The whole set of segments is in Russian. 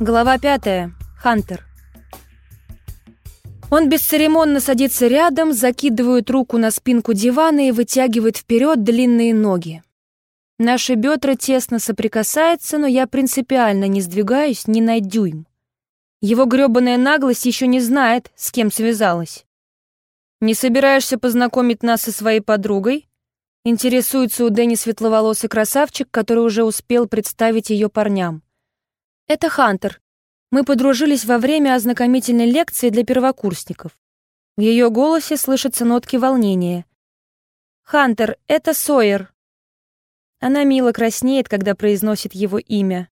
Глава пятая. Хантер. Он бесцеремонно садится рядом, закидывает руку на спинку дивана и вытягивает вперед длинные ноги. Наши бедра тесно соприкасаются, но я принципиально не сдвигаюсь ни на дюйм. Его грёбаная наглость еще не знает, с кем связалась. «Не собираешься познакомить нас со своей подругой?» Интересуется у Дэнни светловолосый красавчик, который уже успел представить ее парням. «Это Хантер. Мы подружились во время ознакомительной лекции для первокурсников. В ее голосе слышатся нотки волнения. «Хантер, это Сойер». Она мило краснеет, когда произносит его имя.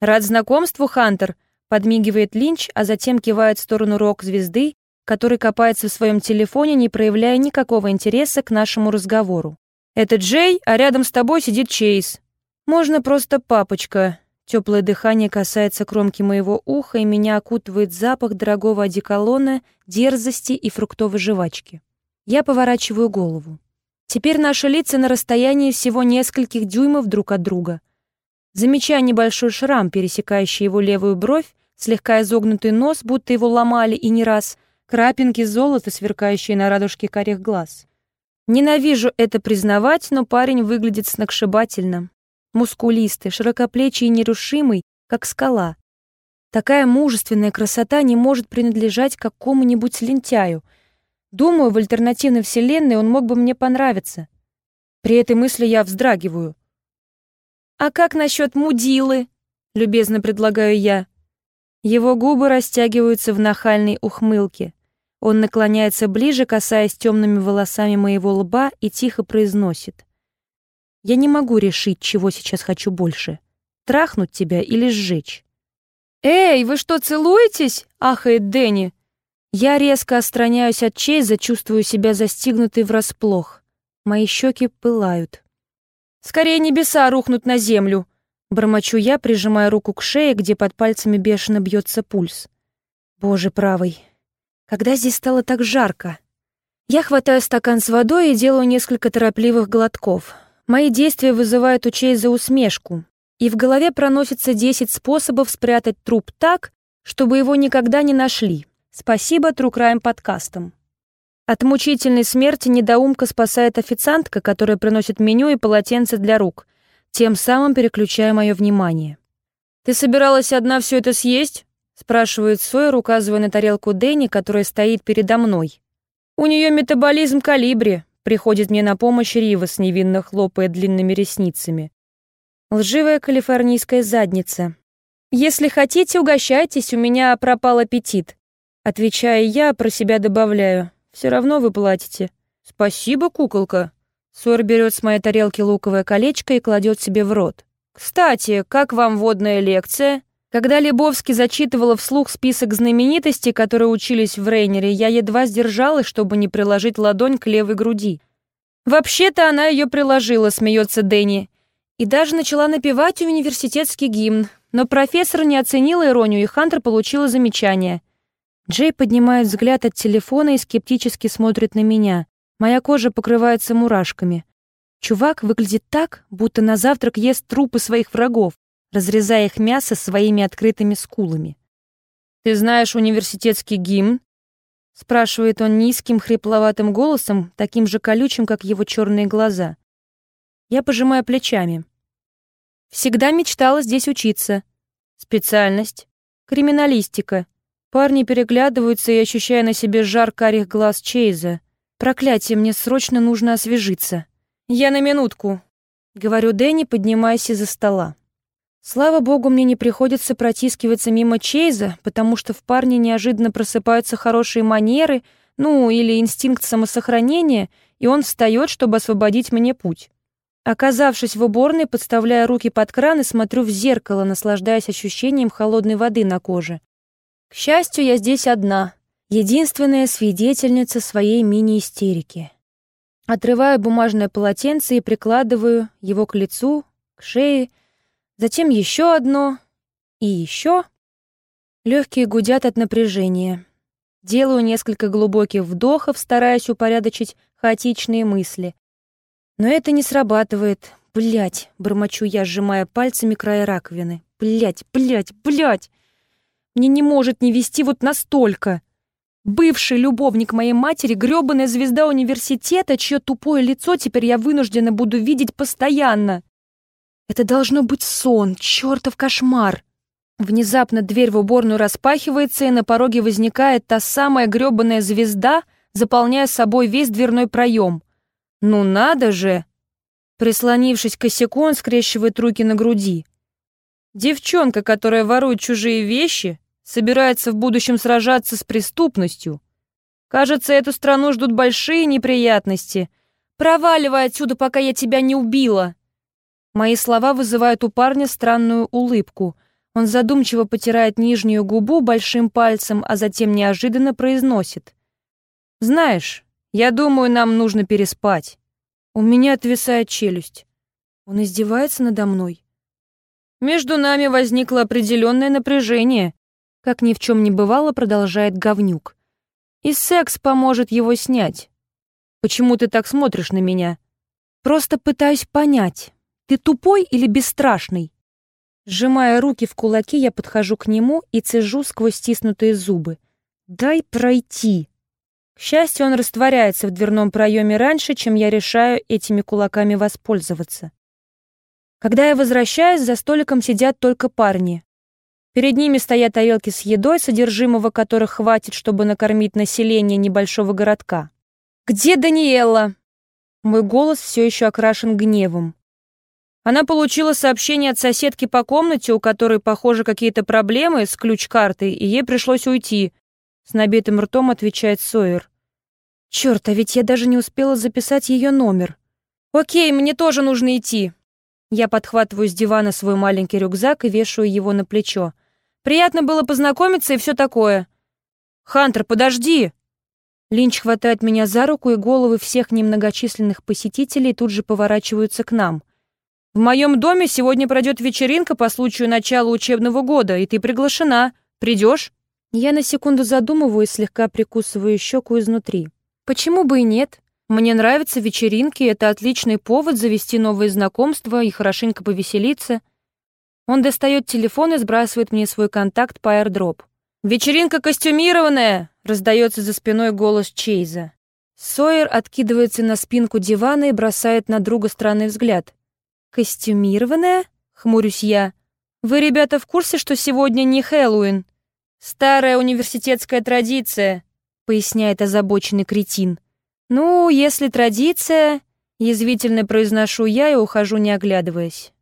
«Рад знакомству, Хантер», — подмигивает Линч, а затем кивает в сторону рок-звезды, который копается в своем телефоне, не проявляя никакого интереса к нашему разговору. «Это Джей, а рядом с тобой сидит Чейз. Можно просто папочка». Теплое дыхание касается кромки моего уха, и меня окутывает запах дорогого одеколона, дерзости и фруктовой жвачки. Я поворачиваю голову. Теперь наши лица на расстоянии всего нескольких дюймов друг от друга. Замечая небольшой шрам, пересекающий его левую бровь, слегка изогнутый нос, будто его ломали и не раз — крапинки золота, сверкающие на радужке карих глаз. Ненавижу это признавать, но парень выглядит сногсшибательно. Мускулистый, широкоплечий и нерушимый, как скала. Такая мужественная красота не может принадлежать какому-нибудь лентяю. Думаю, в альтернативной вселенной он мог бы мне понравиться. При этой мысли я вздрагиваю. «А как насчет мудилы?» — любезно предлагаю я. Его губы растягиваются в нахальной ухмылке. Он наклоняется ближе, касаясь темными волосами моего лба и тихо произносит. «Я не могу решить, чего сейчас хочу больше. Трахнуть тебя или сжечь». «Эй, вы что, целуетесь?» — ахает Дэнни. Я резко отстраняюсь от Чейза, чувствую себя застигнутой врасплох. Мои щеки пылают. «Скорее небеса рухнут на землю!» Бормочу я, прижимая руку к шее, где под пальцами бешено бьется пульс. Боже правый, когда здесь стало так жарко? Я хватаю стакан с водой и делаю несколько торопливых глотков. Мои действия вызывают у Чейза усмешку, и в голове проносится 10 способов спрятать труп так, чтобы его никогда не нашли. Спасибо True Crime подкастам. От мучительной смерти недоумка спасает официантка, которая приносит меню и полотенце для рук, тем самым переключая мое внимание. «Ты собиралась одна все это съесть?» спрашивает Сойер, указывая на тарелку Дэнни, которая стоит передо мной. У нее метаболизм калибри, приходит мне на помощь Ривас, невинно хлопая длинными ресницами. Лживая калифорнийская задница. Если хотите, угощайтесь, у меня пропал аппетит. Отвечая я, про себя добавляю. Все равно вы платите. Спасибо, куколка. Сойер берет с моей тарелки луковое колечко и кладет себе в рот. Кстати, как вам водная лекция? Когда Лебовский зачитывала вслух список знаменитостей, которые учились в Рейнере, я едва сдержалась, чтобы не приложить ладонь к левой груди. «Вообще-то она ее приложила», — смеется Дэнни. И даже начала напевать университетский гимн. Но профессор не оценила иронию, и Хантер получила замечание. Джей поднимает взгляд от телефона и скептически смотрит на меня. Моя кожа покрывается мурашками. Чувак выглядит так, будто на завтрак ест трупы своих врагов разрезая их мясо своими открытыми скулами. «Ты знаешь университетский гимн?» спрашивает он низким, хрипловатым голосом, таким же колючим, как его черные глаза. Я пожимаю плечами. Всегда мечтала здесь учиться. Специальность — криминалистика. Парни переглядываются и ощущая на себе жар карих глаз Чейза. Проклятие, мне срочно нужно освежиться. Я на минутку, говорю Дэнни, поднимаясь из-за стола. Слава богу, мне не приходится протискиваться мимо Чейза, потому что в парне неожиданно просыпаются хорошие манеры, ну, или инстинкт самосохранения, и он встает, чтобы освободить мне путь. Оказавшись в уборной, подставляя руки под кран и смотрю в зеркало, наслаждаясь ощущением холодной воды на коже. К счастью, я здесь одна, единственная свидетельница своей мини-истерики. Отрываю бумажное полотенце и прикладываю его к лицу, к шее, Затем еще одно и еще. Легкие гудят от напряжения. Делаю несколько глубоких вдохов, стараясь упорядочить хаотичные мысли. Но это не срабатывает. Блять, бормочу я, сжимая пальцами края раковины. Блять, блять, блять. Мне не может не вести вот настолько. Бывший любовник моей матери, грёбаная звезда университета, чье тупое лицо теперь я вынуждена буду видеть постоянно. Это должно быть сон, чертов кошмар. Внезапно дверь в уборную распахивается, и на пороге возникает та самая грёбаная звезда, заполняя собой весь дверной проем. Ну надо же! Прислонившись к косяку, он скрещивает руки на груди. Девчонка, которая ворует чужие вещи, собирается в будущем сражаться с преступностью. Кажется, эту страну ждут большие неприятности. Проваливай отсюда, пока я тебя не убила. Мои слова вызывают у парня странную улыбку — он задумчиво потирает нижнюю губу большим пальцем, а затем неожиданно произносит. «Знаешь, я думаю, нам нужно переспать». У меня отвисает челюсть. Он издевается надо мной. Между нами возникло определенное напряжение. Как ни в чем не бывало, продолжает говнюк. И секс поможет его снять. Почему ты так смотришь на меня? Просто пытаюсь понять, ты тупой или бесстрашный? Сжимая руки в кулаки, я подхожу к нему и цежу сквозь стиснутые зубы. «Дай пройти!» К счастью, он растворяется в дверном проеме раньше, чем я решаю этими кулаками воспользоваться. Когда я возвращаюсь, за столиком сидят только парни. Перед ними стоят тарелки с едой, содержимого которых хватит, чтобы накормить население небольшого городка. «Где Даниэла?» Мой голос все еще окрашен гневом. Она получила сообщение от соседки по комнате, у которой, похоже, какие-то проблемы с ключ-картой, и ей пришлось уйти. С набитым ртом отвечает Сойер. Черт, а ведь я даже не успела записать ее номер. Окей, мне тоже нужно идти. Я подхватываю с дивана свой маленький рюкзак и вешаю его на плечо. Приятно было познакомиться и все такое. Хантер, подожди! Линч хватает меня за руку, и головы всех немногочисленных посетителей тут же поворачиваются к нам. В моем доме сегодня пройдет вечеринка по случаю начала учебного года, и ты приглашена. Придешь?» Я на секунду задумываюсь, слегка прикусываю щеку изнутри. «Почему бы и нет? Мне нравятся вечеринки, это отличный повод завести новые знакомства и хорошенько повеселиться». Он достает телефон и сбрасывает мне свой контакт по airdrop. «Вечеринка костюмированная!» — раздается за спиной голос Чейза. Сойер откидывается на спинку дивана и бросает на друга странный взгляд. «Костюмированная?» — хмурюсь я. «Вы, ребята, в курсе, что сегодня не Хэллоуин?» «Старая университетская традиция», — поясняет озабоченный кретин. «Ну, если традиция...» — язвительно произношу я и ухожу, не оглядываясь.